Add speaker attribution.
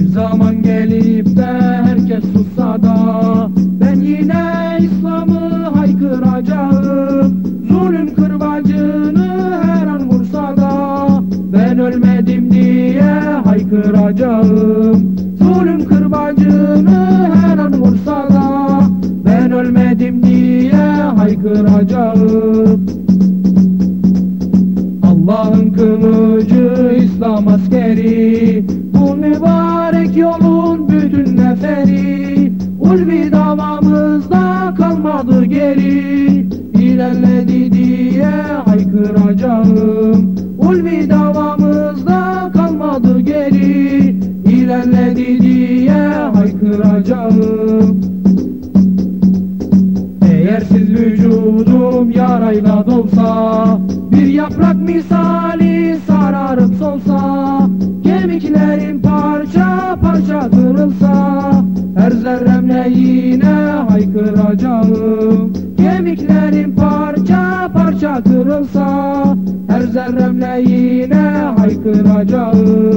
Speaker 1: Bir zaman gelip de herkes sussa da Ben yine İslam'ı haykıracağım. Zulüm kırbacını her an vursa da Ben ölmedim diye haykıracağım. Zulüm kırbacını her an vursa da Ben ölmedim diye haykıracağım. Allah'ın kılıcı İslam askeri bütün neferi Ulvi davamızda kalmadı geri. İlerledi diye haykıracağım. Ulvi davamızda kalmadı geri. İlerledi diye haykıracağım. Eğer siz vücudum yarayla dolsa Bir yaprak misali sararıp solsa yine haykıracağım. Kemiklerim parça parça kırılsa Her zerremle yine haykıracağım